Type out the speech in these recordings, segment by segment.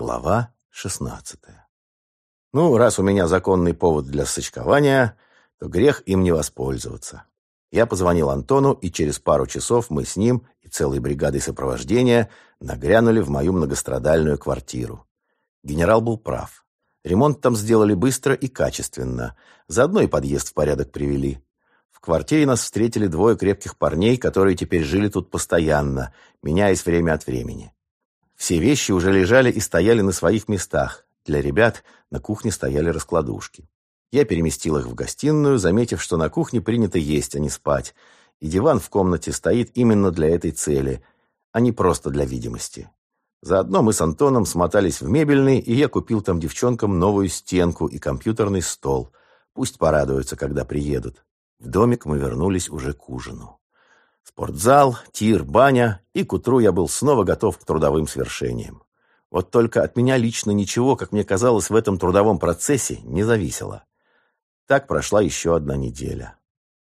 Глава шестнадцатая. Ну, раз у меня законный повод для сочкования, то грех им не воспользоваться. Я позвонил Антону, и через пару часов мы с ним и целой бригадой сопровождения нагрянули в мою многострадальную квартиру. Генерал был прав. Ремонт там сделали быстро и качественно. Заодно и подъезд в порядок привели. В квартире нас встретили двое крепких парней, которые теперь жили тут постоянно, меняясь время от времени. Все вещи уже лежали и стояли на своих местах. Для ребят на кухне стояли раскладушки. Я переместил их в гостиную, заметив, что на кухне принято есть, а не спать, и диван в комнате стоит именно для этой цели, а не просто для видимости. Заодно мы с Антоном смотались в мебельный, и я купил там девчонкам новую стенку и компьютерный стол. Пусть порадуются, когда приедут. В домик мы вернулись уже к ужину. Спортзал, тир, баня, и к утру я был снова готов к трудовым свершениям. Вот только от меня лично ничего, как мне казалось, в этом трудовом процессе не зависело. Так прошла еще одна неделя.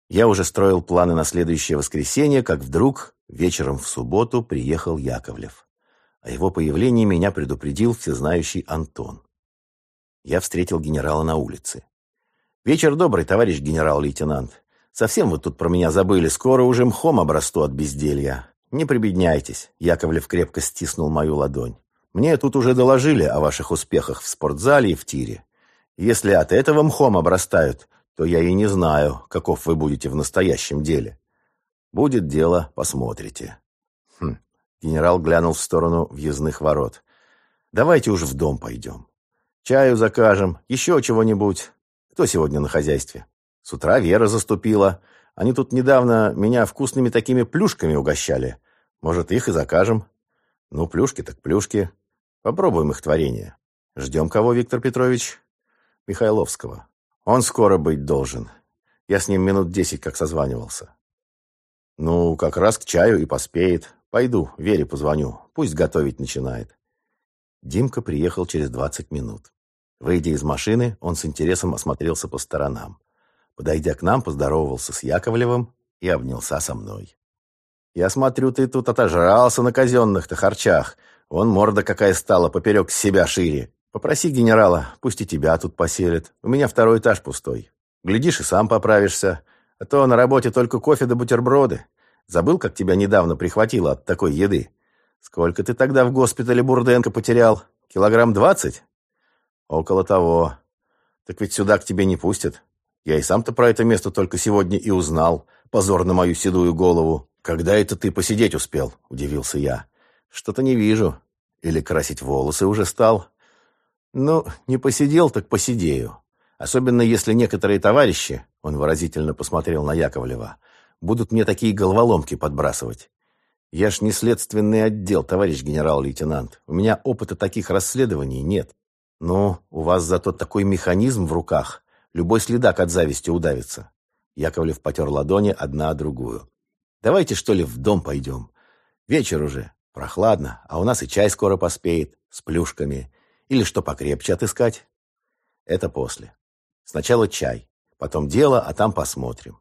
Я уже строил планы на следующее воскресенье, как вдруг вечером в субботу приехал Яковлев. О его появлении меня предупредил всезнающий Антон. Я встретил генерала на улице. «Вечер добрый, товарищ генерал-лейтенант. Совсем вы тут про меня забыли, скоро уже мхом обрасту от безделья. Не прибедняйтесь, Яковлев крепко стиснул мою ладонь. Мне тут уже доложили о ваших успехах в спортзале и в тире. Если от этого мхом обрастают, то я и не знаю, каков вы будете в настоящем деле. Будет дело, посмотрите. Хм. Генерал глянул в сторону въездных ворот. Давайте уж в дом пойдем. Чаю закажем, еще чего-нибудь. Кто сегодня на хозяйстве? С утра Вера заступила. Они тут недавно меня вкусными такими плюшками угощали. Может, их и закажем? Ну, плюшки так плюшки. Попробуем их творение. Ждем кого, Виктор Петрович? Михайловского. Он скоро быть должен. Я с ним минут десять как созванивался. Ну, как раз к чаю и поспеет. Пойду, Вере позвоню. Пусть готовить начинает. Димка приехал через двадцать минут. Выйдя из машины, он с интересом осмотрелся по сторонам. Подойдя к нам, поздоровался с Яковлевым и обнялся со мной. «Я смотрю, ты тут отожрался на казенных-то харчах. Вон морда какая стала, поперек себя шире. Попроси генерала, пусть и тебя тут поселит. У меня второй этаж пустой. Глядишь, и сам поправишься. А то на работе только кофе да бутерброды. Забыл, как тебя недавно прихватило от такой еды? Сколько ты тогда в госпитале Бурденко потерял? Килограмм двадцать? Около того. Так ведь сюда к тебе не пустят. Я и сам-то про это место только сегодня и узнал. Позор на мою седую голову. Когда это ты посидеть успел? Удивился я. Что-то не вижу. Или красить волосы уже стал? Ну, не посидел, так посидею. Особенно если некоторые товарищи, он выразительно посмотрел на Яковлева, будут мне такие головоломки подбрасывать. Я ж не следственный отдел, товарищ генерал-лейтенант. У меня опыта таких расследований нет. Ну, у вас зато такой механизм в руках, Любой следак от зависти удавится. Яковлев потер ладони одна о другую. Давайте, что ли, в дом пойдем. Вечер уже. Прохладно, а у нас и чай скоро поспеет. С плюшками. Или что покрепче отыскать. Это после. Сначала чай. Потом дело, а там посмотрим.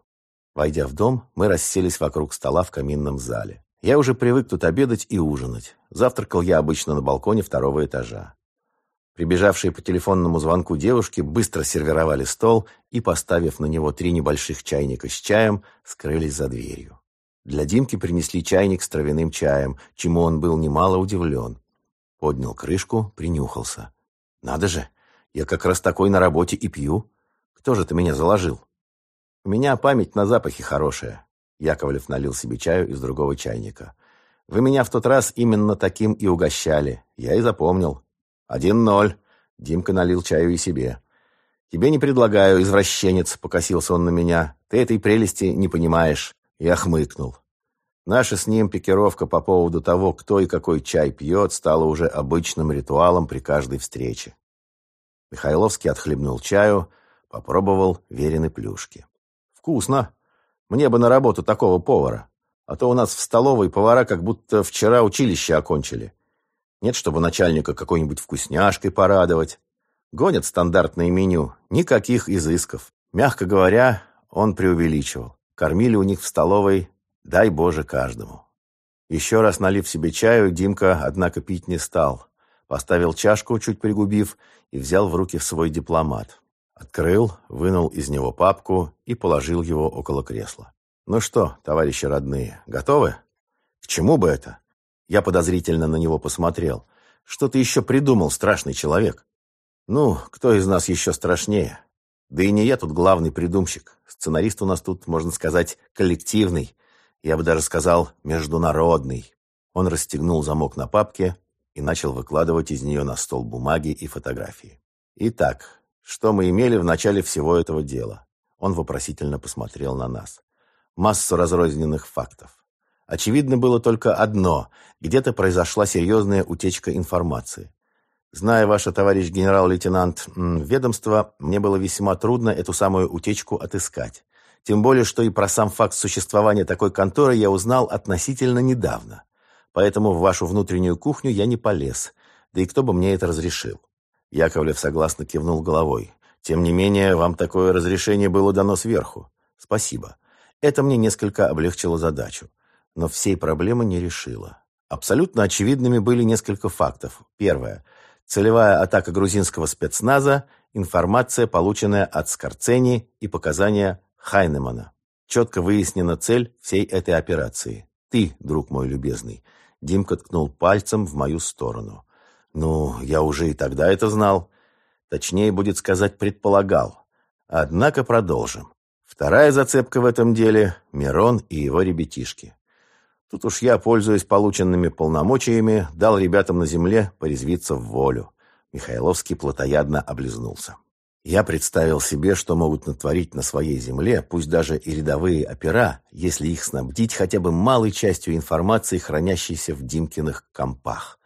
Войдя в дом, мы расселись вокруг стола в каминном зале. Я уже привык тут обедать и ужинать. Завтракал я обычно на балконе второго этажа. Прибежавшие по телефонному звонку девушки быстро сервировали стол и, поставив на него три небольших чайника с чаем, скрылись за дверью. Для Димки принесли чайник с травяным чаем, чему он был немало удивлен. Поднял крышку, принюхался. «Надо же, я как раз такой на работе и пью. Кто же ты меня заложил?» «У меня память на запахи хорошая». Яковлев налил себе чаю из другого чайника. «Вы меня в тот раз именно таким и угощали. Я и запомнил. «Один ноль». Димка налил чаю и себе. «Тебе не предлагаю, извращенец», — покосился он на меня. «Ты этой прелести не понимаешь». Я хмыкнул. Наша с ним пикировка по поводу того, кто и какой чай пьет, стала уже обычным ритуалом при каждой встрече. Михайловский отхлебнул чаю, попробовал верены плюшки. «Вкусно. Мне бы на работу такого повара. А то у нас в столовой повара как будто вчера училище окончили. Нет, чтобы начальника какой-нибудь вкусняшкой порадовать. Гонят стандартное меню, никаких изысков. Мягко говоря, он преувеличивал. Кормили у них в столовой, дай Боже, каждому. Еще раз налив себе чаю, Димка, однако, пить не стал. поставил чашку, чуть пригубив, и взял в руки свой дипломат. Открыл, вынул из него папку и положил его около кресла. «Ну что, товарищи родные, готовы? К чему бы это?» Я подозрительно на него посмотрел. «Что ты еще придумал, страшный человек?» «Ну, кто из нас еще страшнее?» «Да и не я тут главный придумщик. Сценарист у нас тут, можно сказать, коллективный. Я бы даже сказал, международный». Он расстегнул замок на папке и начал выкладывать из нее на стол бумаги и фотографии. «Итак, что мы имели в начале всего этого дела?» Он вопросительно посмотрел на нас массу разрозненных фактов. Очевидно было только одно – где-то произошла серьезная утечка информации. Зная ваше, товарищ генерал-лейтенант, ведомство, мне было весьма трудно эту самую утечку отыскать. Тем более, что и про сам факт существования такой конторы я узнал относительно недавно. Поэтому в вашу внутреннюю кухню я не полез. Да и кто бы мне это разрешил? Яковлев согласно кивнул головой. Тем не менее, вам такое разрешение было дано сверху. Спасибо. Это мне несколько облегчило задачу, но всей проблемы не решило. Абсолютно очевидными были несколько фактов. Первое. Целевая атака грузинского спецназа, информация, полученная от Скорцени и показания Хайнемана. Четко выяснена цель всей этой операции. Ты, друг мой любезный. Димка ткнул пальцем в мою сторону. Ну, я уже и тогда это знал. Точнее, будет сказать, предполагал. Однако продолжим. Вторая зацепка в этом деле – Мирон и его ребятишки. Тут уж я, пользуясь полученными полномочиями, дал ребятам на земле порезвиться в волю. Михайловский плотоядно облизнулся. Я представил себе, что могут натворить на своей земле, пусть даже и рядовые опера, если их снабдить хотя бы малой частью информации, хранящейся в Димкиных компах.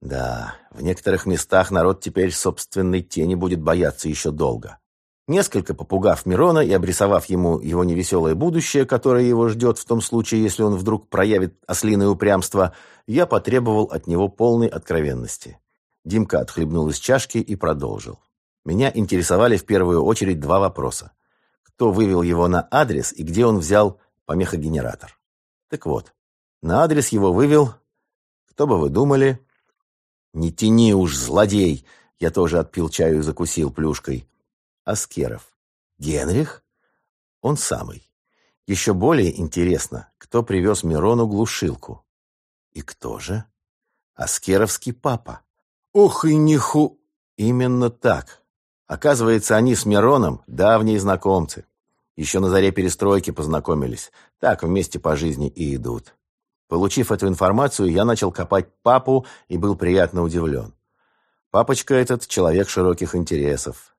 Да, в некоторых местах народ теперь собственной тени будет бояться еще долго. Несколько попугав Мирона и обрисовав ему его невеселое будущее, которое его ждет в том случае, если он вдруг проявит ослиное упрямство, я потребовал от него полной откровенности. Димка отхлебнул из чашки и продолжил. Меня интересовали в первую очередь два вопроса. Кто вывел его на адрес и где он взял помехогенератор? Так вот, на адрес его вывел... Кто бы вы думали? Не тяни уж, злодей! Я тоже отпил чаю и закусил плюшкой. Аскеров. Генрих? Он самый. Еще более интересно, кто привез Мирону глушилку. И кто же? Аскеровский папа. Ух и ниху! Именно так. Оказывается, они с Мироном давние знакомцы. Еще на заре перестройки познакомились. Так вместе по жизни и идут. Получив эту информацию, я начал копать папу и был приятно удивлен. Папочка этот – человек широких интересов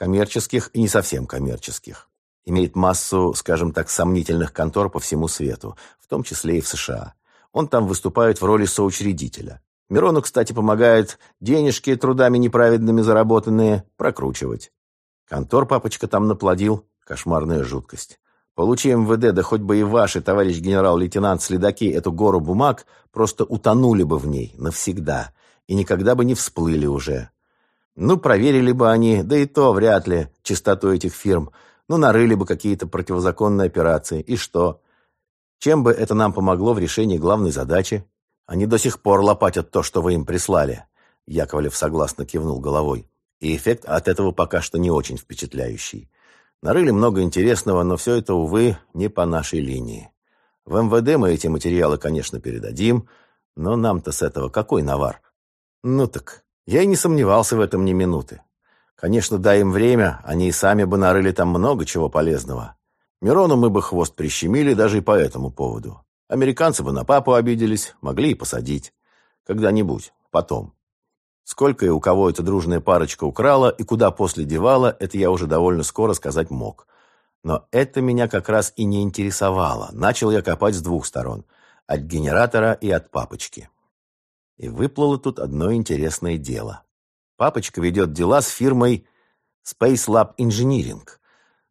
коммерческих и не совсем коммерческих. Имеет массу, скажем так, сомнительных контор по всему свету, в том числе и в США. Он там выступает в роли соучредителя. Мирону, кстати, помогает денежки, трудами неправедными заработанные, прокручивать. Контор папочка там наплодил. Кошмарная жуткость. Получи МВД, да хоть бы и ваши, товарищ генерал-лейтенант, следаки, эту гору бумаг, просто утонули бы в ней навсегда и никогда бы не всплыли уже. Ну, проверили бы они, да и то вряд ли, чистоту этих фирм. Ну, нарыли бы какие-то противозаконные операции. И что? Чем бы это нам помогло в решении главной задачи? Они до сих пор лопатят то, что вы им прислали. Яковлев согласно кивнул головой. И эффект от этого пока что не очень впечатляющий. Нарыли много интересного, но все это, увы, не по нашей линии. В МВД мы эти материалы, конечно, передадим, но нам-то с этого какой навар? Ну так, я и не сомневался в этом ни минуты. Конечно, дай им время, они и сами бы нарыли там много чего полезного. Мирону мы бы хвост прищемили даже и по этому поводу. Американцы бы на папу обиделись, могли и посадить. Когда-нибудь, потом. Сколько и у кого эта дружная парочка украла и куда после девала, это я уже довольно скоро сказать мог. Но это меня как раз и не интересовало. Начал я копать с двух сторон. От генератора и от папочки. И выплыло тут одно интересное дело. Папочка ведет дела с фирмой Space Lab Engineering.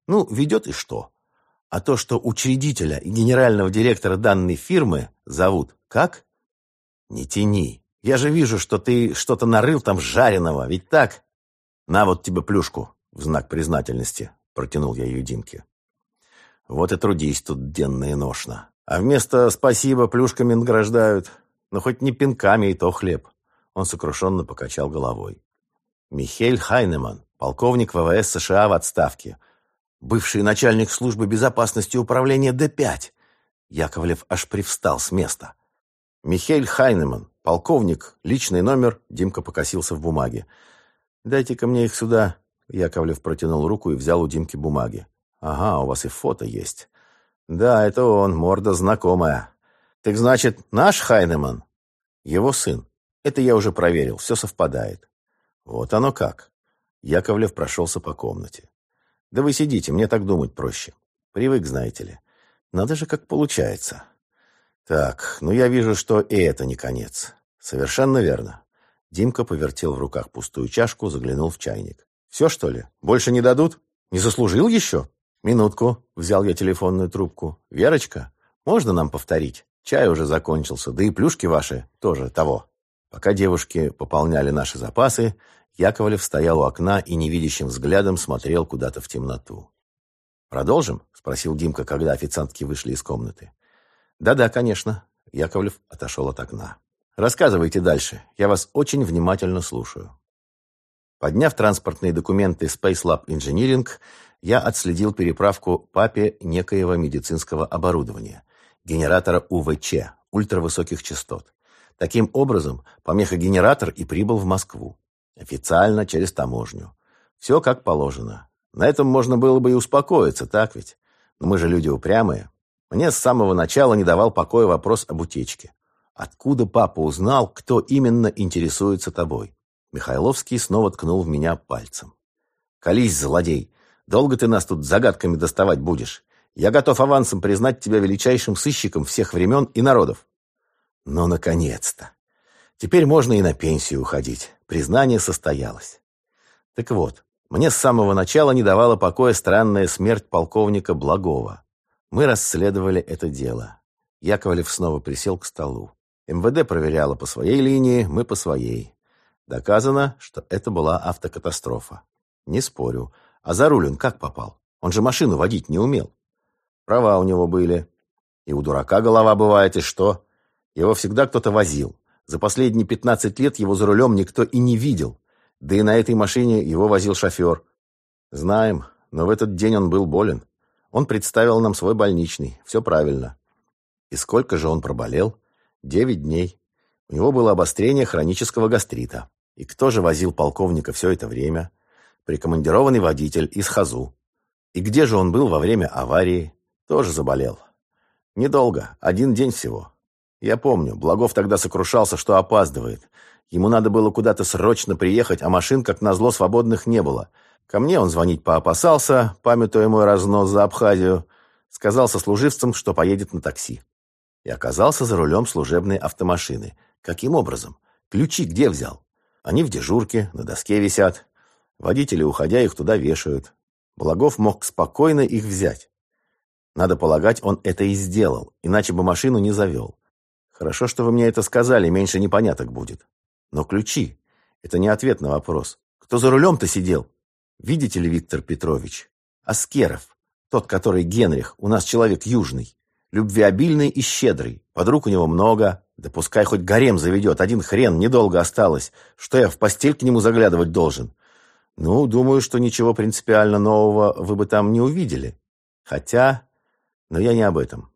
Ну, ведет и что? А то, что учредителя и генерального директора данной фирмы зовут как? Не тяни. Я же вижу, что ты что-то нарыл там жареного, ведь так? На вот тебе плюшку в знак признательности, протянул я ее Димке. Вот и трудись тут денно и ношно. А вместо «спасибо» плюшками награждают. Но хоть не пинками, и то хлеб. Он сокрушенно покачал головой. Михель Хайнеман, полковник ВВС США в отставке. Бывший начальник службы безопасности управления Д-5. Яковлев аж привстал с места. Михель Хайнеман, полковник, личный номер, Димка покосился в бумаге. «Дайте-ка мне их сюда». Яковлев протянул руку и взял у Димки бумаги. «Ага, у вас и фото есть». «Да, это он, морда знакомая». «Так значит, наш Хайнеман?» «Его сын. Это я уже проверил, все совпадает». «Вот оно как». Яковлев прошелся по комнате. «Да вы сидите, мне так думать проще. Привык, знаете ли. Надо же, как получается». «Так, ну я вижу, что и это не конец». «Совершенно верно». Димка повертел в руках пустую чашку, заглянул в чайник. «Все, что ли? Больше не дадут? Не заслужил еще?» «Минутку», — взял я телефонную трубку. «Верочка, можно нам повторить? Чай уже закончился, да и плюшки ваши тоже того». Пока девушки пополняли наши запасы, Яковлев стоял у окна и невидящим взглядом смотрел куда-то в темноту. «Продолжим?» — спросил Димка, когда официантки вышли из комнаты. «Да-да, конечно». Яковлев отошел от окна. «Рассказывайте дальше. Я вас очень внимательно слушаю». Подняв транспортные документы Space Lab Engineering, я отследил переправку папе некоего медицинского оборудования, генератора УВЧ, ультравысоких частот. Таким образом, помехогенератор и прибыл в Москву. Официально, через таможню. Все как положено. На этом можно было бы и успокоиться, так ведь? Но мы же люди упрямые. Мне с самого начала не давал покоя вопрос об утечке. Откуда папа узнал, кто именно интересуется тобой? Михайловский снова ткнул в меня пальцем. «Колись, злодей! Долго ты нас тут загадками доставать будешь? Я готов авансом признать тебя величайшим сыщиком всех времен и народов». «Ну, наконец-то! Теперь можно и на пенсию уходить. Признание состоялось». Так вот, мне с самого начала не давала покоя странная смерть полковника Благова. Мы расследовали это дело. Яковлев снова присел к столу. МВД проверяло по своей линии, мы по своей. Доказано, что это была автокатастрофа. Не спорю. А за руль он как попал? Он же машину водить не умел. Права у него были. И у дурака голова бывает, и что? Его всегда кто-то возил. За последние 15 лет его за рулем никто и не видел. Да и на этой машине его возил шофер. Знаем, но в этот день он был болен. Он представил нам свой больничный. Все правильно. И сколько же он проболел? Девять дней. У него было обострение хронического гастрита. И кто же возил полковника все это время? Прикомандированный водитель из Хазу. И где же он был во время аварии? Тоже заболел. Недолго, один день всего. Я помню, Благов тогда сокрушался, что опаздывает. Ему надо было куда-то срочно приехать, а машин, как назло, свободных не было. Ко мне он звонить поопасался, памятуя мой разнос за Абхазию. Сказал сослуживцам, что поедет на такси. И оказался за рулем служебной автомашины. Каким образом? Ключи где взял? Они в дежурке, на доске висят. Водители, уходя, их туда вешают. Благов мог спокойно их взять. Надо полагать, он это и сделал, иначе бы машину не завел. Хорошо, что вы мне это сказали, меньше непоняток будет. Но ключи — это не ответ на вопрос. Кто за рулем-то сидел? Видите ли, Виктор Петрович? Аскеров, тот, который Генрих, у нас человек южный, любвеобильный и щедрый. Подруг у него много, да пускай хоть гарем заведет, один хрен, недолго осталось. Что я в постель к нему заглядывать должен? Ну, думаю, что ничего принципиально нового вы бы там не увидели. Хотя... Но я не об этом.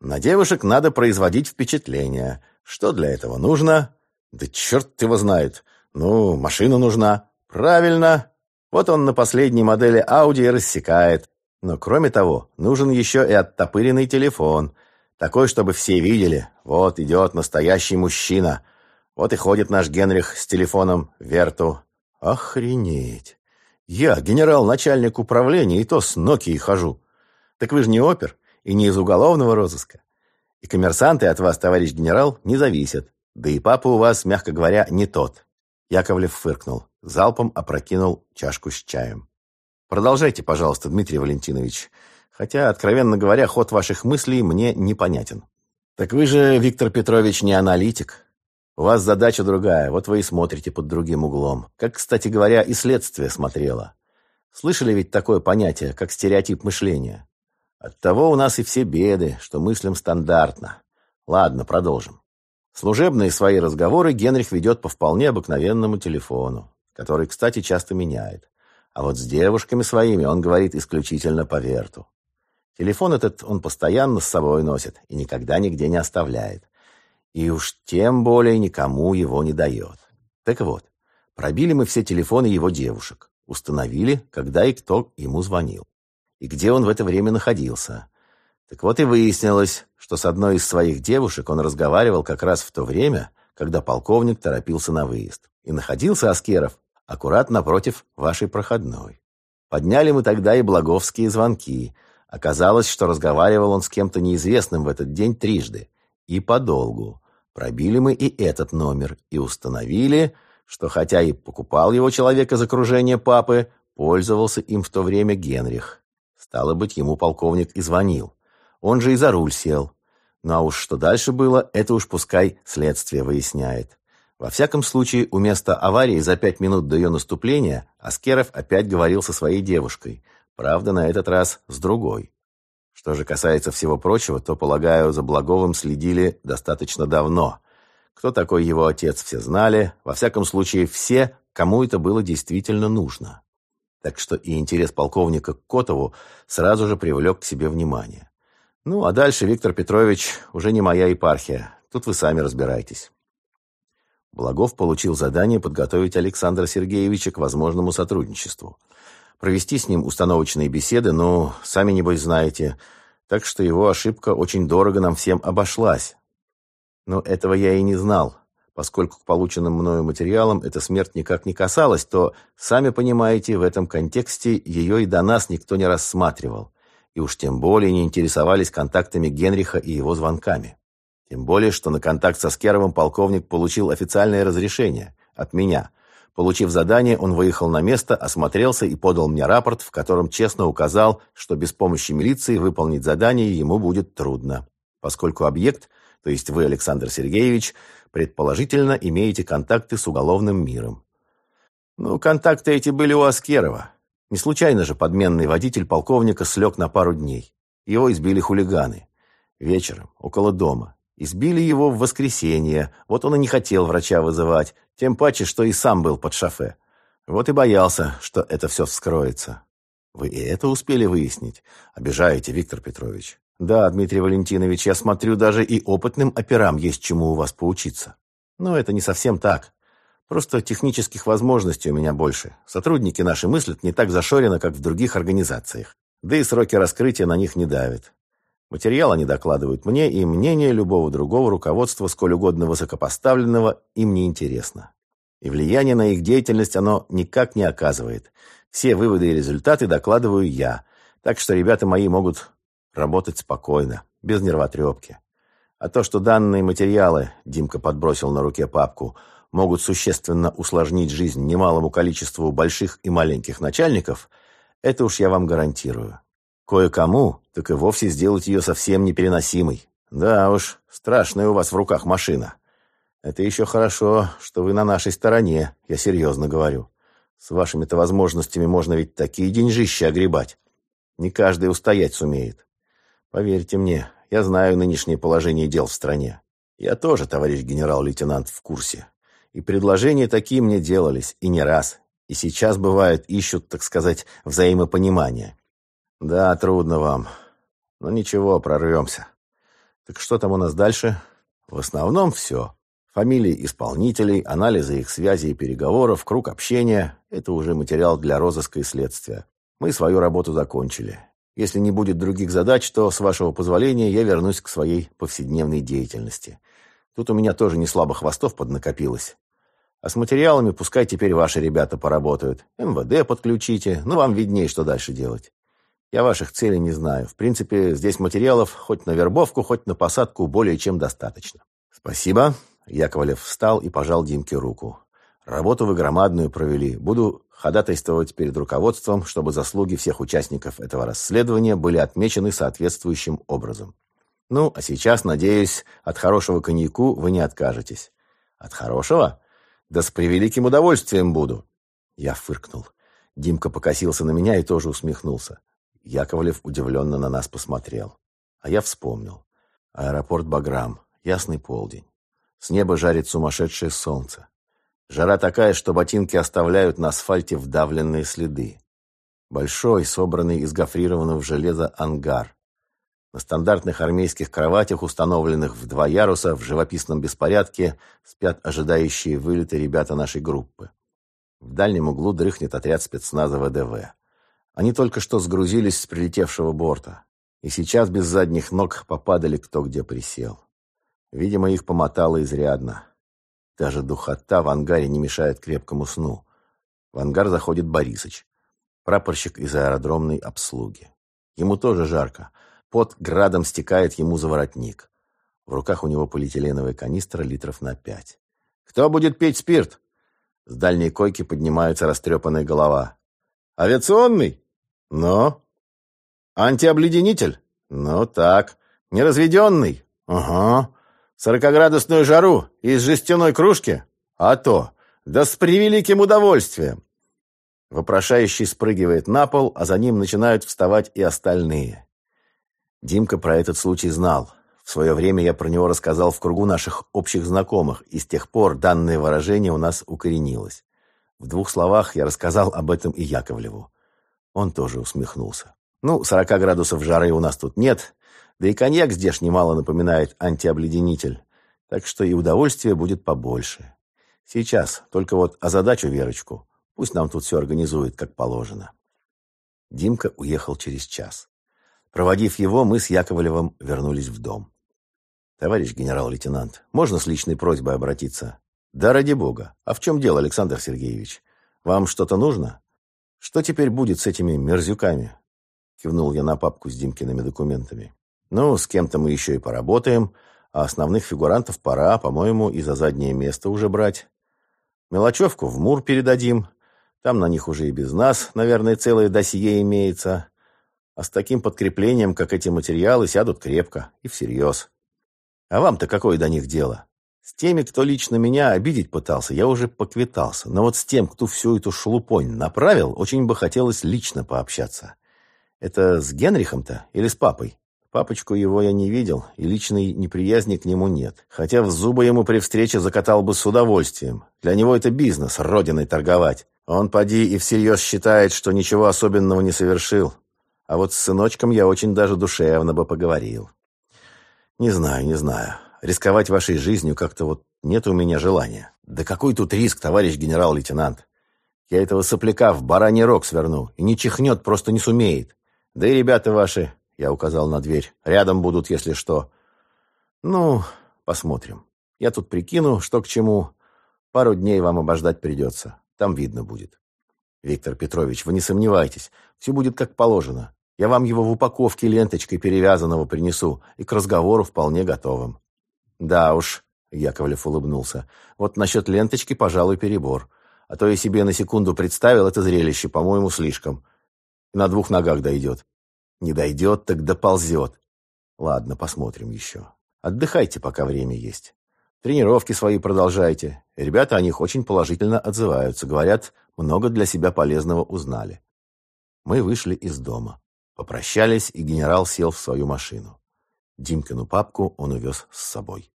На девушек надо производить впечатление. Что для этого нужно? Да черт его знает. Ну, машина нужна. Правильно. Вот он на последней модели Audi рассекает. Но кроме того, нужен еще и оттопыренный телефон — такой, чтобы все видели. Вот идет настоящий мужчина. Вот и ходит наш Генрих с телефоном Верту. Охренеть. Я генерал-начальник управления, и то с Нокией хожу. Так вы же не опер и не из уголовного розыска. И коммерсанты от вас, товарищ генерал, не зависят. Да и папа у вас, мягко говоря, не тот. Яковлев фыркнул. Залпом опрокинул чашку с чаем. Продолжайте, пожалуйста, Дмитрий Валентинович. Хотя, откровенно говоря, ход ваших мыслей мне непонятен. Так вы же, Виктор Петрович, не аналитик. У вас задача другая, вот вы и смотрите под другим углом. Как, кстати говоря, и следствие смотрело. Слышали ведь такое понятие, как стереотип мышления? Оттого у нас и все беды, что мыслим стандартно. Ладно, продолжим. Служебные свои разговоры Генрих ведет по вполне обыкновенному телефону, который, кстати, часто меняет. А вот с девушками своими он говорит исключительно по верту. Телефон этот он постоянно с собой носит и никогда нигде не оставляет. И уж тем более никому его не дает. Так вот, пробили мы все телефоны его девушек, установили, когда и кто ему звонил, и где он в это время находился. Так вот и выяснилось, что с одной из своих девушек он разговаривал как раз в то время, когда полковник торопился на выезд. И находился Аскеров аккурат напротив вашей проходной. Подняли мы тогда и благовские звонки. Оказалось, что разговаривал он с кем-то неизвестным в этот день трижды. И подолгу. Пробили мы и этот номер, и установили, что хотя и покупал его человек из окружения папы, пользовался им в то время Генрих. Стало быть, ему полковник и звонил. Он же и за руль сел. Ну а уж что дальше было, это уж пускай следствие выясняет. Во всяком случае, у места аварии за пять минут до ее наступления Аскеров опять говорил со своей девушкой. Правда, на этот раз с другой. Что же касается всего прочего, то, полагаю, за Благовым следили достаточно давно. Кто такой его отец, все знали. Во всяком случае, все, кому это было действительно нужно. Так что и интерес полковника к Котову сразу же привлек к себе внимание. Ну, а дальше, Виктор Петрович, уже не моя епархия. Тут вы сами разбирайтесь. Благов получил задание подготовить Александра Сергеевича к возможному сотрудничеству. Провести с ним установочные беседы, но, сами небось знаете, так что его ошибка очень дорого нам всем обошлась. Но этого я и не знал. Поскольку к полученным мною материалам эта смерть никак не касалась, то, сами понимаете, в этом контексте ее и до нас никто не рассматривал и уж тем более не интересовались контактами Генриха и его звонками. Тем более, что на контакт со Скеровым полковник получил официальное разрешение от меня. Получив задание, он выехал на место, осмотрелся и подал мне рапорт, в котором честно указал, что без помощи милиции выполнить задание ему будет трудно, поскольку объект, то есть вы, Александр Сергеевич, предположительно имеете контакты с уголовным миром. Ну, контакты эти были у Аскерова. Не случайно же подменный водитель полковника слег на пару дней. Его избили хулиганы. Вечером, около дома. Избили его в воскресенье. Вот он и не хотел врача вызывать. Тем паче, что и сам был под шофе. Вот и боялся, что это все вскроется. Вы и это успели выяснить? Обижаете, Виктор Петрович. Да, Дмитрий Валентинович, я смотрю, даже и опытным операм есть чему у вас поучиться. Но это не совсем так. Просто технических возможностей у меня больше. Сотрудники наши мыслят не так зашорено, как в других организациях. Да и сроки раскрытия на них не давят. Материал они докладывают мне, и мнение любого другого руководства, сколь угодно высокопоставленного, им не интересно. И влияние на их деятельность оно никак не оказывает. Все выводы и результаты докладываю я. Так что ребята мои могут работать спокойно, без нервотрепки. А то, что данные материалы, Димка подбросил на руке папку, могут существенно усложнить жизнь немалому количеству больших и маленьких начальников, это уж я вам гарантирую. Кое-кому так и вовсе сделать ее совсем непереносимой. Да уж, страшная у вас в руках машина. Это еще хорошо, что вы на нашей стороне, я серьезно говорю. С вашими-то возможностями можно ведь такие деньжища огребать. Не каждый устоять сумеет. Поверьте мне, я знаю нынешнее положение дел в стране. Я тоже, товарищ генерал-лейтенант, в курсе. И предложения такие мне делались, и не раз. И сейчас, бывает, ищут, так сказать, взаимопонимание. Да, трудно вам. Но ничего, прорвемся. Так что там у нас дальше? В основном все. Фамилии исполнителей, анализы их связей и переговоров, круг общения – это уже материал для розыска и следствия. Мы свою работу закончили. Если не будет других задач, то, с вашего позволения, я вернусь к своей повседневной деятельности. Тут у меня тоже не слабо хвостов поднакопилось. А с материалами пускай теперь ваши ребята поработают. МВД подключите, ну вам виднее, что дальше делать. Я ваших целей не знаю. В принципе, здесь материалов хоть на вербовку, хоть на посадку более чем достаточно. Спасибо. Яковлев встал и пожал Димке руку. Работу вы громадную провели. Буду ходатайствовать перед руководством, чтобы заслуги всех участников этого расследования были отмечены соответствующим образом. Ну, а сейчас, надеюсь, от хорошего коньяку вы не откажетесь. От хорошего? Да с превеликим удовольствием буду. Я фыркнул. Димка покосился на меня и тоже усмехнулся. Яковлев удивленно на нас посмотрел. А я вспомнил. Аэропорт Баграм. Ясный полдень. С неба жарит сумасшедшее солнце. Жара такая, что ботинки оставляют на асфальте вдавленные следы. Большой, собранный из гофрированного железа ангар. На стандартных армейских кроватях, установленных в два яруса, в живописном беспорядке, спят ожидающие вылеты ребята нашей группы. В дальнем углу дрыхнет отряд спецназа ВДВ. Они только что сгрузились с прилетевшего борта. И сейчас без задних ног попадали кто где присел. Видимо, их помотало изрядно. Даже духота в ангаре не мешает крепкому сну. В ангар заходит Борисыч, прапорщик из аэродромной обслуги. Ему тоже жарко. Под градом стекает ему за воротник. В руках у него полиэтиленовая канистра литров на пять. «Кто будет пить спирт?» С дальней койки поднимается растрепанная голова. «Авиационный?» «Ну?» «Антиобледенитель?» «Ну так. Неразведенный?» «Ага. Сорокоградусную жару из жестяной кружки?» «А то. Да с превеликим удовольствием!» Вопрошающий спрыгивает на пол, а за ним начинают вставать и остальные. Димка про этот случай знал. В свое время я про него рассказал в кругу наших общих знакомых, и с тех пор данное выражение у нас укоренилось. В двух словах я рассказал об этом и Яковлеву. Он тоже усмехнулся. Ну, 40 градусов жары у нас тут нет, да и коньяк здесь немало напоминает антиобледенитель, так что и удовольствие будет побольше. Сейчас, только вот озадачу Верочку. Пусть нам тут все организует, как положено. Димка уехал через час. Проводив его, мы с Яковлевым вернулись в дом. «Товарищ генерал-лейтенант, можно с личной просьбой обратиться?» «Да ради бога. А в чем дело, Александр Сергеевич? Вам что-то нужно? Что теперь будет с этими мерзюками?» Кивнул я на папку с Димкиными документами. «Ну, с кем-то мы еще и поработаем, а основных фигурантов пора, по-моему, и за заднее место уже брать. Мелочевку в МУР передадим. Там на них уже и без нас, наверное, целое досье имеется. А с таким подкреплением, как эти материалы, сядут крепко и всерьез. А вам-то какое до них дело? С теми, кто лично меня обидеть пытался, я уже поквитался. Но вот с тем, кто всю эту шелупонь направил, очень бы хотелось лично пообщаться. Это с Генрихом-то или с папой? Папочку его я не видел, и личной неприязни к нему нет. Хотя в зубы ему при встрече закатал бы с удовольствием. Для него это бизнес, родиной торговать. Он, поди, и всерьез считает, что ничего особенного не совершил. А вот с сыночком я очень даже душевно бы поговорил. Не знаю, не знаю. Рисковать вашей жизнью как-то вот нет у меня желания. Да какой тут риск, товарищ генерал-лейтенант? Я этого сопляка в бараний рог сверну, и не чихнет, просто не сумеет. Да и ребята ваши, я указал на дверь, рядом будут, если что. Ну, посмотрим. Я тут прикину, что к чему. Пару дней вам обождать придется. Там видно будет. Виктор Петрович, вы не сомневайтесь, все будет как положено. Я вам его в упаковке ленточкой перевязанного принесу и к разговору вполне готовым». «Да уж», — Яковлев улыбнулся, — «вот насчет ленточки, пожалуй, перебор. А то я себе на секунду представил это зрелище, по-моему, слишком. На двух ногах дойдет. Не дойдет, так доползет. Ладно, посмотрим еще. Отдыхайте, пока время есть. Тренировки свои продолжайте. Ребята о них очень положительно отзываются. Говорят, много для себя полезного узнали. Мы вышли из дома. Попрощались, и генерал сел в свою машину. Димкину папку он увез с собой.